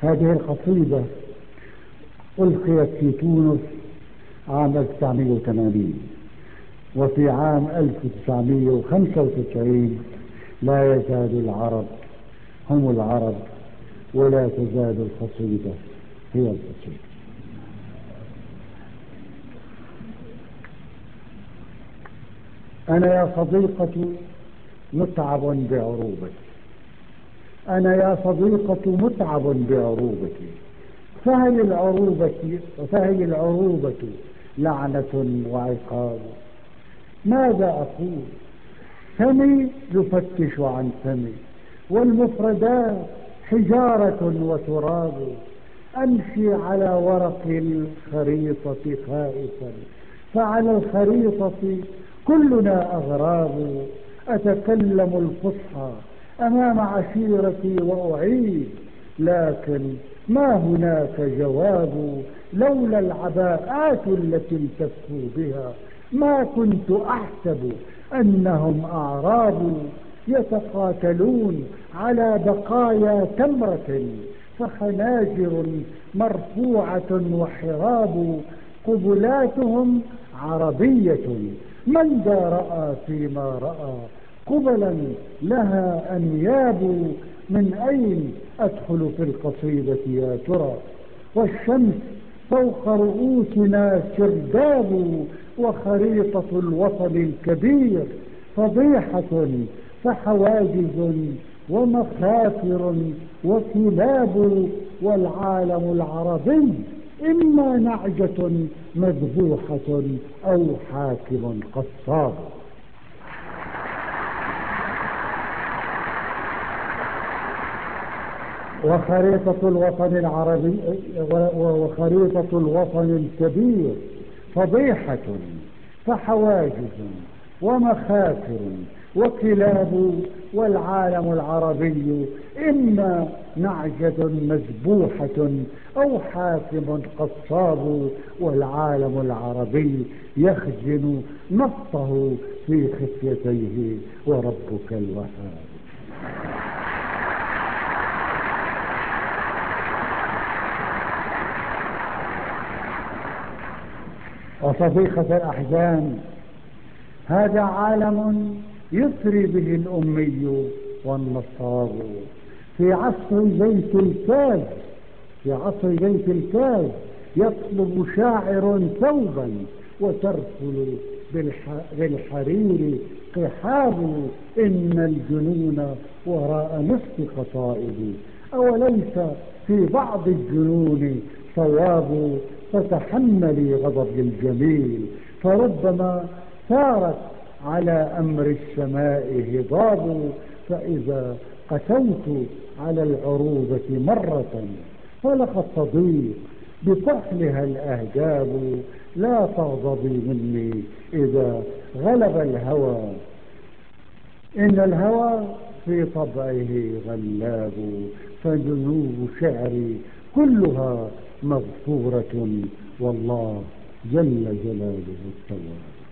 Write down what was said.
هذه القصيدة ألقيت في تونس عام 1980 وفي عام 1995 لا يزال العرب هم العرب ولا تزال القصيدة هي القصيدة. أنا يا صديقة متعب بعروبتي. أنا يا صديقة متعب بعروبتي. فهل العروبة فهل العروبة لعنة وعقاب. ماذا أقول؟ فمي يفتش عن فمي والمفردات حجارة وتراب. أمشي على ورق الخريطة خائفا فعلى الخريطة كلنا أغراب. أتكلم الفصحى أمام عشيرتي وأعيد لكن ما هناك جواب لولا العباءات التي التفوا بها. ما كنت أحسب أنهم أعراب يتقاتلون على بقايا تمرة فخناجر مرفوعة وحراب قبلاتهم عربية. من ذا رأى فيما رأى؟ قبلا لها أنياب من أين أدخل في القصيدة يا ترى. والشمس فوق رؤوسنا سرداب وخريطة الوطن الكبير فضيحة فحواجز ومخافر وكلاب والعالم العربي إما نعجة مذبوحة أو حاكم قصاب. وخريطة الوطن العربي وخريطة الوطن الكبير فضيحة فحواجز ومخاطر وكلاب والعالم العربي إما نعجة مذبوحة أو حاكم قصاب والعالم العربي يخزن نفطه في خفيتيه وربك الوهاب. وصديقة الأحزان. هذا عالم يسري به الأمي والنصاب. في عصر بيت الكاز في عصر بيت الكاز يطلب شاعر ثوبا وترسل بالحرير قحاب. إن الجنون وراء نصف قصائد أوليس في بعض الجنون صواب فتحملي غضب الجميل فربما سارت على أمر السماء هضاب فإذا قسوت على العروبة مرة فلقد تضيق بطحلها الأهجاب لا تغضبي مني إذا غلب الهوى. إن الهوى في طبعه غلاب فجنوب شعري كلها مغفورة والله جل جلاله التواب.